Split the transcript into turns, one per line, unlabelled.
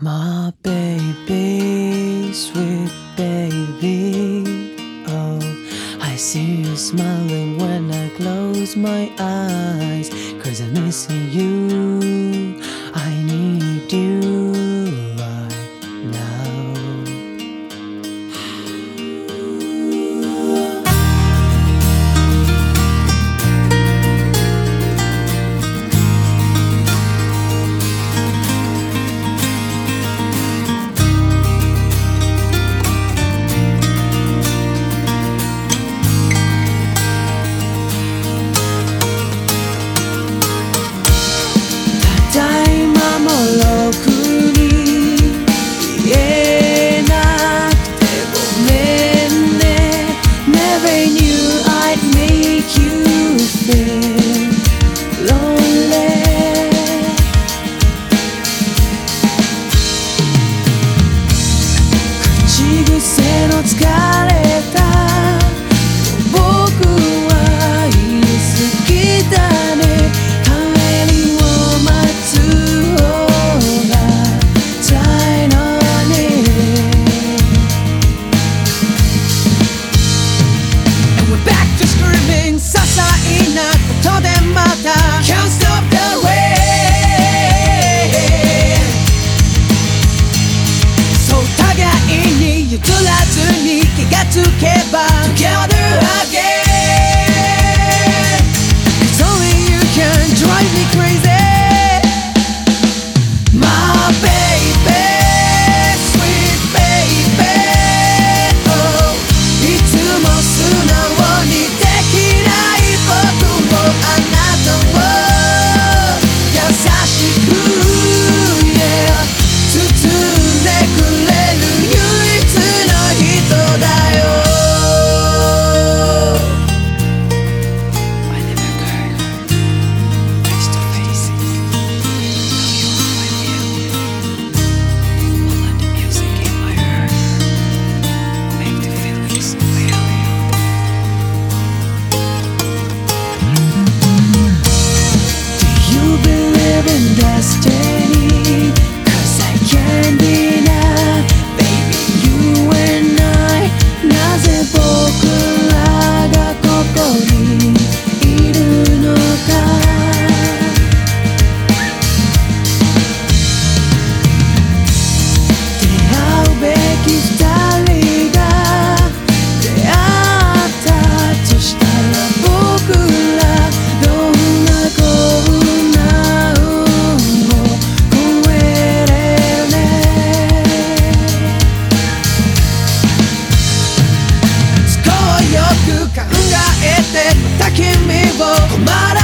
My baby, sweet baby. Oh, I see you smiling when I close my eyes. Cause I'm missing you. 疲れた僕は言い過ぎだね帰りを待つ方が辛いのに And we're back to screaming 些細なことでまた Can't stop the way 譲らずに気がつけば時は destiny. love my